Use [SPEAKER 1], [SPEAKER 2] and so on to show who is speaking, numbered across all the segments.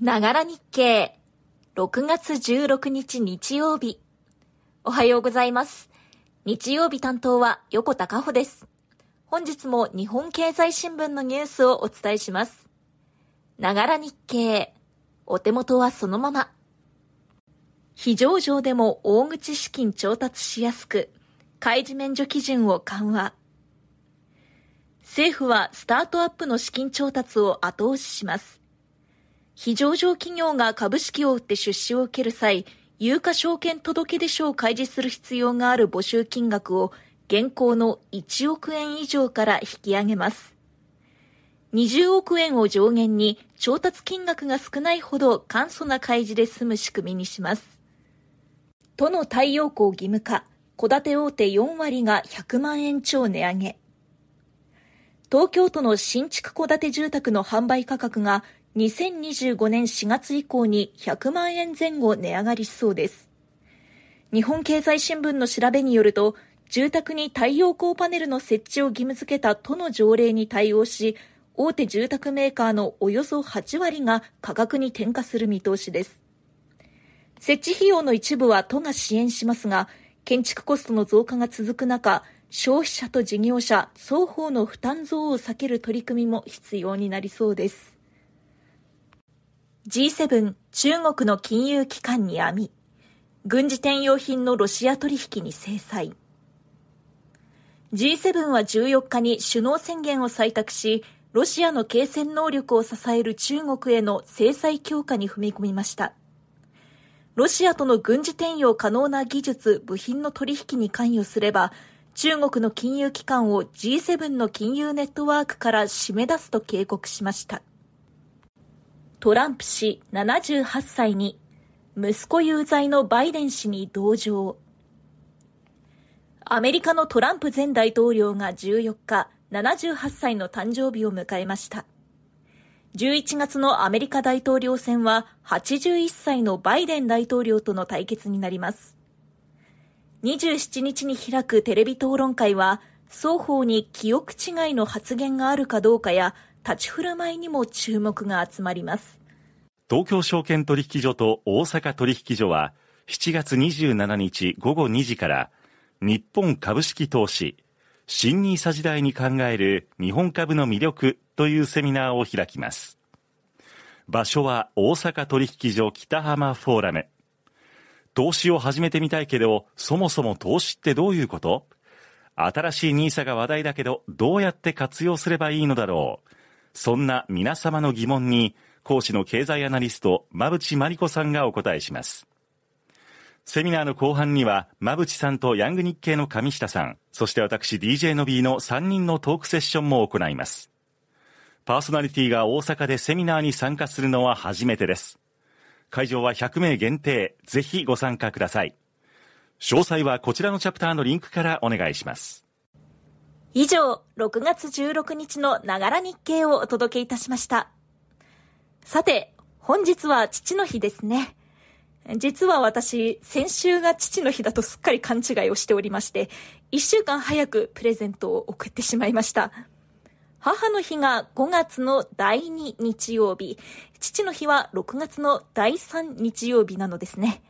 [SPEAKER 1] ながら日経。6月16日日曜日。おはようございます。日曜日担当は横田かほです。本日も日本経済新聞のニュースをお伝えします。ながら日経。お手元はそのまま。非上場でも大口資金調達しやすく、開示免除基準を緩和。政府はスタートアップの資金調達を後押しします。非上場企業が株式を売って出資を受ける際、有価証券届出書を開示する必要がある募集金額を現行の1億円以上から引き上げます。20億円を上限に調達金額が少ないほど簡素な開示で済む仕組みにします。都の太陽光義務化、戸建て大手4割が100万円超値上げ。東京都の新築戸建て住宅の販売価格が2025年4月以降に100万円前後値上がりしそうです。日本経済新聞の調べによると、住宅に太陽光パネルの設置を義務付けた都の条例に対応し、大手住宅メーカーのおよそ8割が価格に転嫁する見通しです。設置費用の一部は都が支援しますが、建築コストの増加が続く中、消費者と事業者双方の負担増を避ける取り組みも必要になりそうです。G7 中国の金融機関に網。軍事転用品のロシア取引に制裁。G7 は14日に首脳宣言を採択しロシアの継戦能力を支える中国への制裁強化に踏み込みました。ロシアとの軍事転用可能な技術、部品の取引に関与すれば中国の金融機関を G7 の金融ネットワークから締め出すと警告しました。トランプ氏78歳に息子有罪のバイデン氏に同情。アメリカのトランプ前大統領が14日78歳の誕生日を迎えました。11月のアメリカ大統領選は81歳のバイデン大統領との対決になります。27日に開くテレビ討論会は双方に記憶違いの発言があるかどうかや立ち振る舞いにも注目が集まります。
[SPEAKER 2] 東京証券取引所と大阪取引所は7月27日午後2時から日本株式投資新ニーサ時代に考える日本株の魅力というセミナーを開きます。場所は大阪取引所北浜フォーラム。投資を始めてみたいけどそもそも投資ってどういうこと？新しいニーサが話題だけどどうやって活用すればいいのだろう？そんな皆様の疑問に、講師の経済アナリスト、馬淵真理子さんがお答えします。セミナーの後半には、馬淵さんとヤング日経の上下さん、そして私 DJ の B の3人のトークセッションも行います。パーソナリティが大阪でセミナーに参加するのは初めてです。会場は100名限定、ぜひご参加ください。詳細はこちらのチャプターのリンクからお願いします。
[SPEAKER 1] 以上、6月16日のながら日経をお届けいたしました。さて、本日は父の日ですね。実は私、先週が父の日だとすっかり勘違いをしておりまして、一週間早くプレゼントを送ってしまいました。母の日が5月の第2日曜日、父の日は6月の第3日曜日なのですね。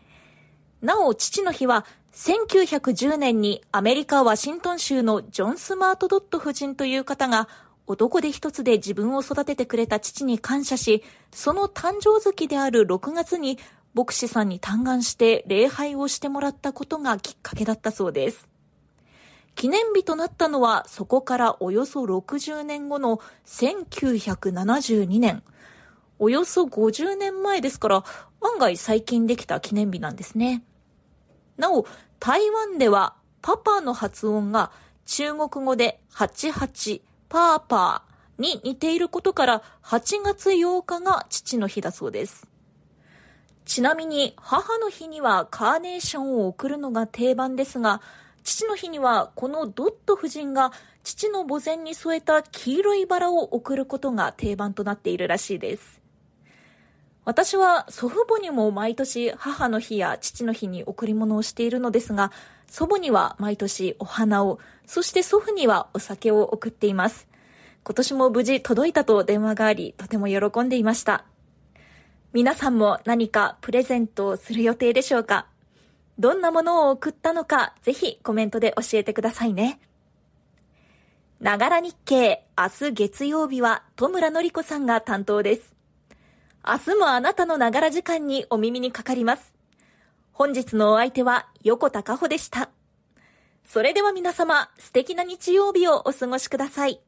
[SPEAKER 1] なお、父の日は1910年にアメリカ・ワシントン州のジョン・スマート・ドット夫人という方が男で一つで自分を育ててくれた父に感謝し、その誕生月である6月に牧師さんに嘆願して礼拝をしてもらったことがきっかけだったそうです。記念日となったのはそこからおよそ60年後の1972年。およそ50年前ですから案外最近できた記念日なんですね。なお、台湾ではパパの発音が中国語で88、パーパーに似ていることから8月8日が父の日だそうです。ちなみに母の日にはカーネーションを贈るのが定番ですが、父の日にはこのドット夫人が父の墓前に添えた黄色いバラを贈ることが定番となっているらしいです。私は祖父母にも毎年母の日や父の日に贈り物をしているのですが、祖母には毎年お花を、そして祖父にはお酒を贈っています。今年も無事届いたと電話があり、とても喜んでいました。皆さんも何かプレゼントをする予定でしょうか？どんなものを送ったのか、ぜひコメントで教えてくださいね。ながら日経、明日月曜日は戸村のり子さんが担当です。明日もあなたのながら時間にお耳にかかります。本日のお相手は横田かほでした。それでは皆様、素敵な日曜日をお過ごしください。